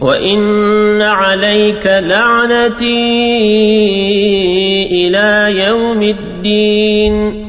وإن عليك لعنتي إلى يوم الدين